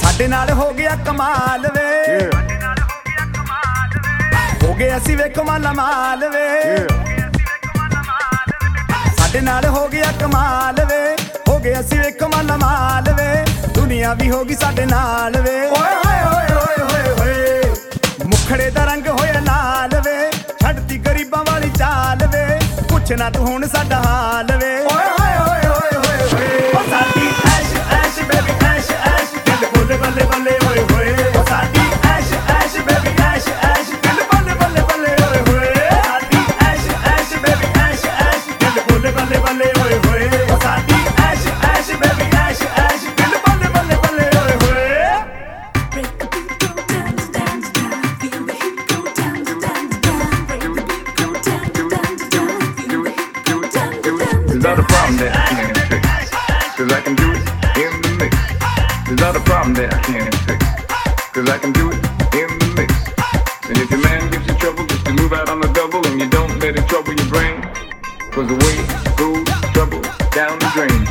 ਸਾਡੇ ਨਾਲ ਹੋ ਗਿਆ ਕਮਾਲ ਵੇ। ਹੋ ਗਏ ਅਸੀਂ ਵੇ ਕਮਾਲ ਮਾਲ ਵੇ। ਸਾਡੇ ਨਾਲ ਹੋ ਗਿਆ ਕਮਾਲ ਵੇ। ਹੋ ਗਏ ਅਸੀਂ ਵੇ ਕਮਾਲ ਮਾਲ ਵੇ। ਦੁਨੀਆ ਵੀ ਹੋ ਗਈ ਸਾਡੇ ਨਾਲ ਵੇ। ਓਏ ਹੋਏ ਹੋਏ ਹੋਏ ਹੋਏ ਮੁਖੜੇ ਦਾ ਰੰਗ ਹੋਇਆ ਪੁੱਛ ਨਾ ਤੂੰ ਹੁਣ ਸਾਡਾ ਹਾਲ ਵੇ। There's not a problem that I can't fix. Cause I can do it in the mix. There's not a problem that I can't fix. Cause I can do it in the mix. And if your man gives you trouble, just to move out on the double and you don't let it trouble your brain. Cause the way goes trouble down the drain.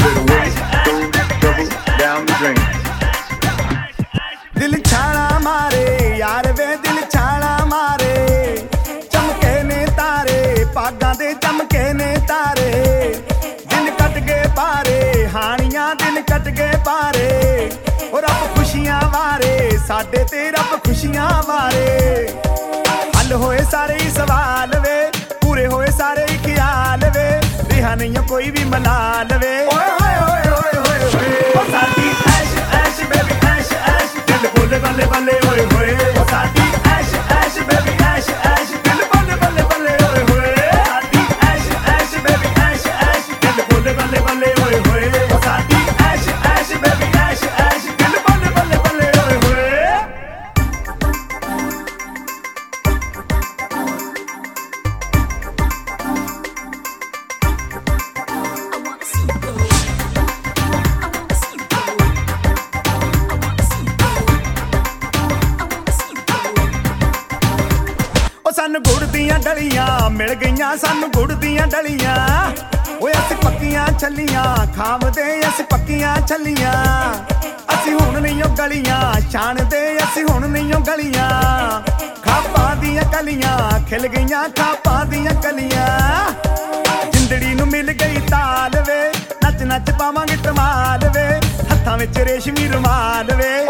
The way goes trouble down the drain. ਤਾਰੇ ਦੇ ਚਮਕੇ ਨੇ ਤਾਰੇ। ਦਿਨ ਕੱਟ ਗਏ ਪਾਰੇ, ਹਾਣੀਆਂ ਦਿਨ ਕੱਟ ਗਏ ਪਾਰੇ। ਓ ਰੱਬ ਖੁਸ਼ੀਆਂ ਵਾਰੇ, ਸਾਡੇ ਤੇ ਰੱਬ ਖੁਸ਼ੀਆਂ ਵਾਰੇ। ਹੱਲ ਹੋਏ ਸਾਰੇ ਹੀ ਸਵਾਲ ਵੇ, ਪੂਰੇ ਹੋਏ ਸਾਰੇ ਹੀ ਖਿਆਲ ਵੇ। ਰਿਹਾ ਨਹੀਂ ਕੋਈ ਵੀ ਮਲਾਲ ਵੇ। ਓਏ ਗੁੜ ਦੀਆਂ ਡਲੀਆਂ, ਮਿਲ ਗਈਆਂ ਸਾਨੂੰ ਗੁੜ ਦੀਆਂ ਡਲੀਆਂ। ਓਏ ਅਸੀਂ ਪੱਕੀਆਂ ਛੱਲੀਆਂ, ਖਾਵਦੇ ਅਸੀਂ ਪੱਕੀਆਂ ਛੱਲੀਆਂ। ਅਸੀਂ ਹੁਣ ਨਹੀਂ ਉਹ ਗਲੀਆਂ, ਛਾਣਦੇ ਅਸੀਂ ਹੁਣ ਨਹੀਂ ਉਹ ਗਲੀਆਂ। ਖਾਪਾਂ ਦੀਆਂ ਕਲੀਆਂ, ਖਿਲ ਗਈਆਂ ਖਾਪਾਂ ਦੀਆਂ ਕਲੀਆਂ। ਜਿੰਦੜੀ ਨੂੰ ਮਿਲ ਗਈ ਤਾਲ ਵੇ ਨੱਚ ਨੱਚ ਪਾਵਾਂਗੇ ਧਮਾਲ ਵੇ, ਹੱਥਾਂ ਵਿੱਚ ਰੇਸ਼ਮੀ ਰੁਮਾਲ ਵੇ।